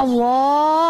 الله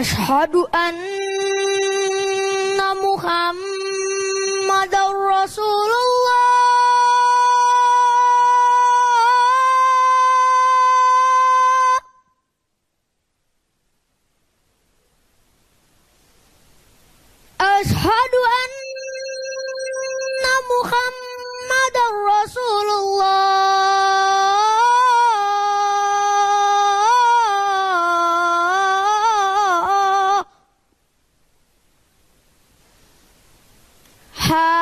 أشهد أن محمد how